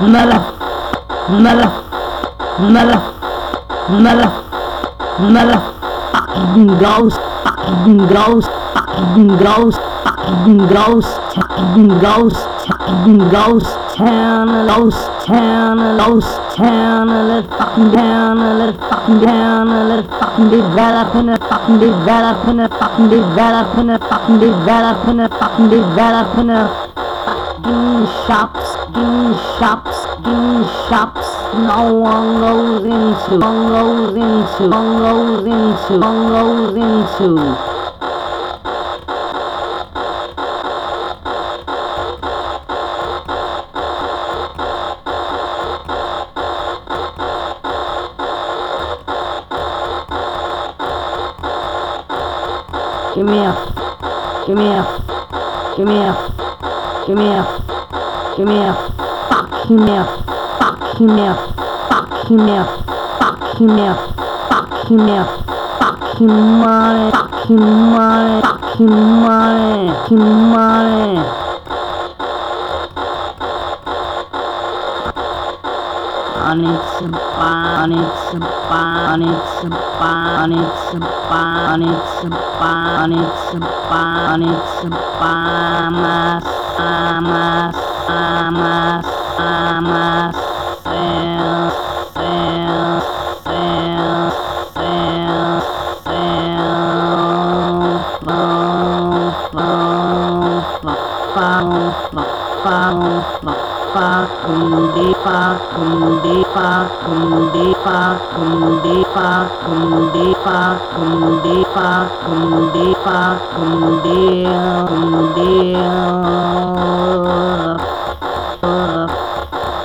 mother, mother, mother, mother, mother, fucking ghost, fucking ghost, fucking ghost, fucking ghost, fucking ghost, fucking ghost, town, ghost, town, ghost, town, let it. Fucking down, let it fucking down, let it fucking develop, and it. Fucking develop, and it. Fucking develop, and it. Fucking develop, and it. Fucking develop, and it fucking shops, fucking shops, fucking shops. No one goes into, one goes into, one goes into, no one goes into. Give me a, give me a, give me a, give me a, give me a, fuck, me a, fuck, me a, fuck, me a, fuck, me a, fuck, me a, fuck, give money, fuck, give money, fuck, give money, give money. I need some fun, I need some fun, I need some fun, I need some fun, Wow flow, Fakundi, Fakundi, Fakundi, Fakundi, Fakundi, Fakundi, Fakundi, Fakundi, Fakundi,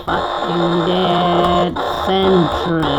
fucking dead century,